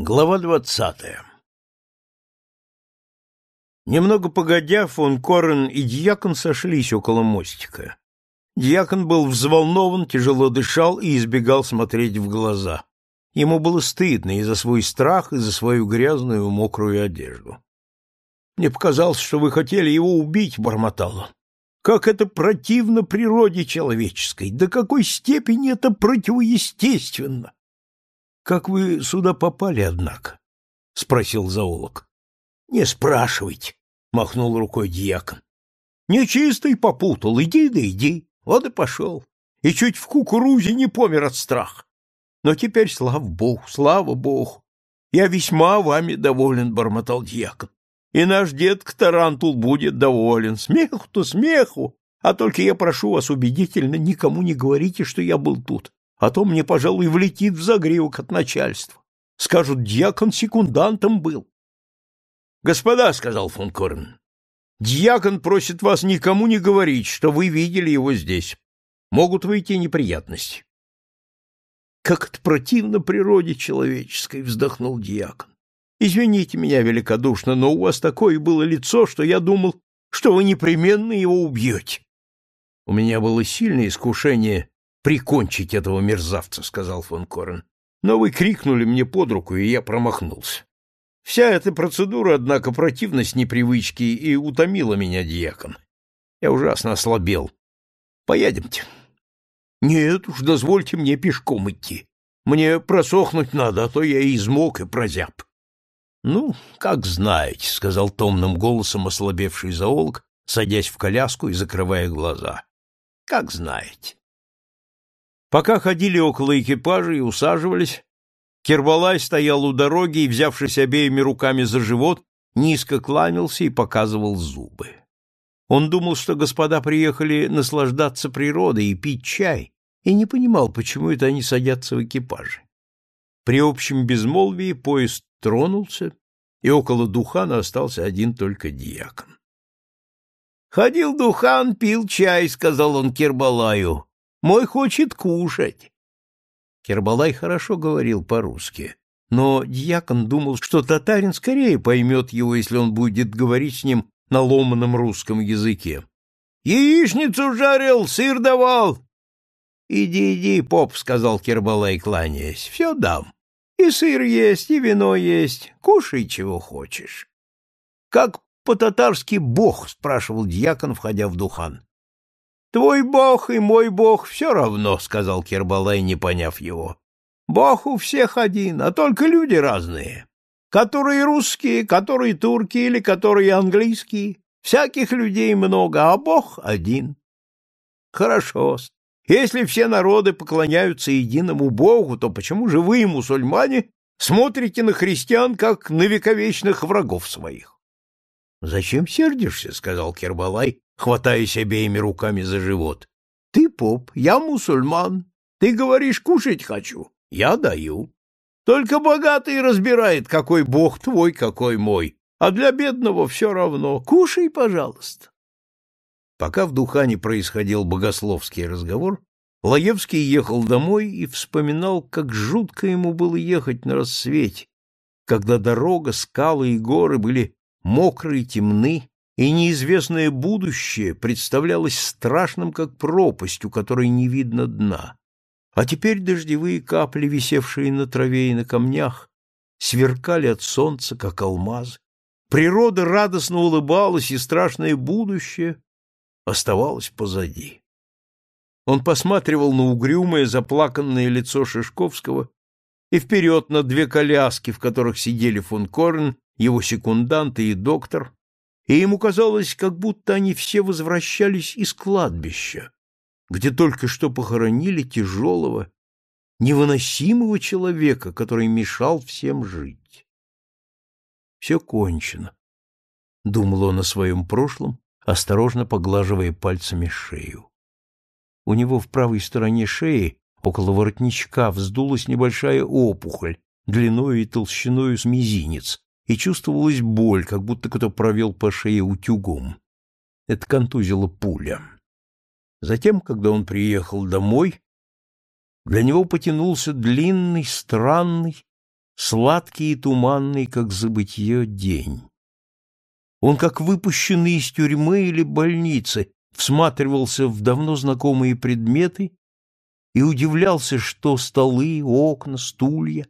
Глава двадцатая Немного погодя, фон Корен и дьякон сошлись около мостика. Дьякон был взволнован, тяжело дышал и избегал смотреть в глаза. Ему было стыдно и за свой страх, и за свою грязную мокрую одежду. «Мне показалось, что вы хотели его убить», — бормотал он. «Как это противно природе человеческой! До какой степени это противоестественно!» Как вы сюда попали, однако? — спросил зоолог. — Не спрашивайте, — махнул рукой дьякон. — Нечистый попутал, иди да иди. Вот и пошел. И чуть в кукурузе не помер от страха. Но теперь, слава богу, слава богу. Я весьма вами доволен, — бормотал дьякон. И наш дед Тарантул будет доволен. Смеху-то смеху. А только я прошу вас убедительно, никому не говорите, что я был тут а то мне, пожалуй, влетит в загривок от начальства. Скажут, дьякон секундантом был. — Господа, — сказал фон Корн, — дьякон просит вас никому не говорить, что вы видели его здесь. Могут выйти неприятности. — Как это противно природе человеческой, — вздохнул дьякон. — Извините меня великодушно, но у вас такое было лицо, что я думал, что вы непременно его убьете. У меня было сильное искушение прикончить этого мерзавца, — сказал фон Корен. Но вы крикнули мне под руку, и я промахнулся. Вся эта процедура, однако, противность непривычки и утомила меня, дьякон. Я ужасно ослабел. Поедемте. Нет уж, дозвольте мне пешком идти. Мне просохнуть надо, а то я и измок, и прозяб. Ну, как знаете, — сказал томным голосом ослабевший зоолог, садясь в коляску и закрывая глаза. Как знаете. Пока ходили около экипажа и усаживались, Кербалай стоял у дороги и, взявшись обеими руками за живот, низко кланялся и показывал зубы. Он думал, что господа приехали наслаждаться природой и пить чай, и не понимал, почему это они садятся в экипаже. При общем безмолвии поезд тронулся, и около Духана остался один только диакон. «Ходил Духан, пил чай», — сказал он Кербалаю. Мой хочет кушать. Кербалай хорошо говорил по-русски, но дьякон думал, что татарин скорее поймет его, если он будет говорить с ним на ломаном русском языке. «Яичницу жарил, сыр давал!» «Иди, иди, поп», — сказал Кербалай, кланяясь, — «все дам. И сыр есть, и вино есть, кушай, чего хочешь». «Как по-татарски бог?» — спрашивал дьякон, входя в духан. Твой бог и мой бог все равно, — сказал Кербалай, не поняв его. Бог у всех один, а только люди разные. Которые русские, которые турки или которые английские. Всяких людей много, а бог один. Хорошо. Если все народы поклоняются единому богу, то почему же вы, мусульмане, смотрите на христиан как на вековечных врагов своих? — Зачем сердишься? — сказал Кербалай, хватаясь обеими руками за живот. — Ты поп, я мусульман. Ты говоришь, кушать хочу. Я даю. Только богатый разбирает, какой бог твой, какой мой. А для бедного все равно. Кушай, пожалуйста. Пока в Духане происходил богословский разговор, Лаевский ехал домой и вспоминал, как жутко ему было ехать на рассвете, когда дорога, скалы и горы были мокрые, темны, и неизвестное будущее представлялось страшным, как пропасть, у которой не видно дна. А теперь дождевые капли, висевшие на траве и на камнях, сверкали от солнца, как алмазы. Природа радостно улыбалась, и страшное будущее оставалось позади. Он посматривал на угрюмое, заплаканное лицо Шишковского и вперед на две коляски, в которых сидели фон Корн, его секунданты и доктор, и ему казалось, как будто они все возвращались из кладбища, где только что похоронили тяжелого, невыносимого человека, который мешал всем жить. Все кончено, — думал он о своем прошлом, осторожно поглаживая пальцами шею. У него в правой стороне шеи, около воротничка, вздулась небольшая опухоль, длиною и толщиною с мизинец, и чувствовалась боль, как будто кто провел по шее утюгом. Это контузила пуля. Затем, когда он приехал домой, для него потянулся длинный, странный, сладкий и туманный, как забытье, день. Он, как выпущенный из тюрьмы или больницы, всматривался в давно знакомые предметы и удивлялся, что столы, окна, стулья,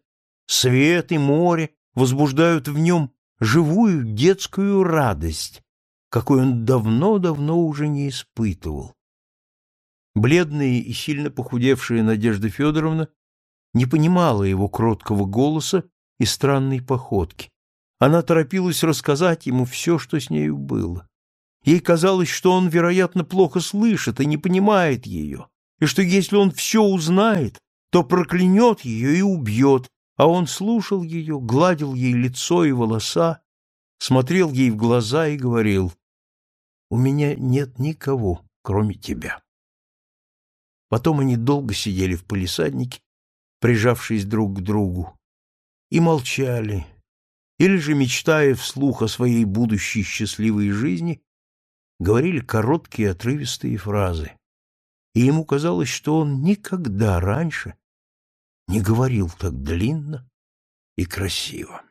свет и море возбуждают в нем живую детскую радость, какой он давно-давно уже не испытывал. Бледная и сильно похудевшая Надежда Федоровна не понимала его кроткого голоса и странной походки. Она торопилась рассказать ему все, что с нею было. Ей казалось, что он, вероятно, плохо слышит и не понимает ее, и что если он все узнает, то проклянет ее и убьет, а он слушал ее, гладил ей лицо и волоса, смотрел ей в глаза и говорил, «У меня нет никого, кроме тебя». Потом они долго сидели в палисаднике, прижавшись друг к другу, и молчали, или же, мечтая вслух о своей будущей счастливой жизни, говорили короткие отрывистые фразы. И ему казалось, что он никогда раньше не говорил так длинно и красиво.